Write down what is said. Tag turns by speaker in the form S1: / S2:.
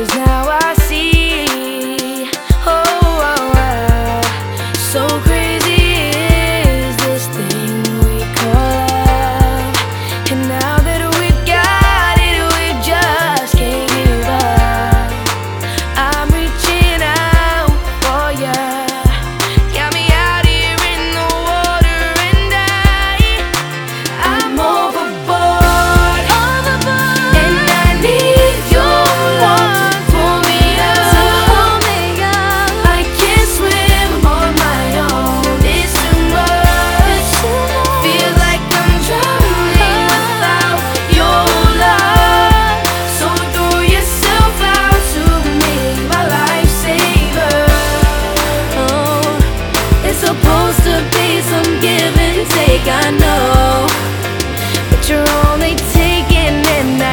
S1: Cause now I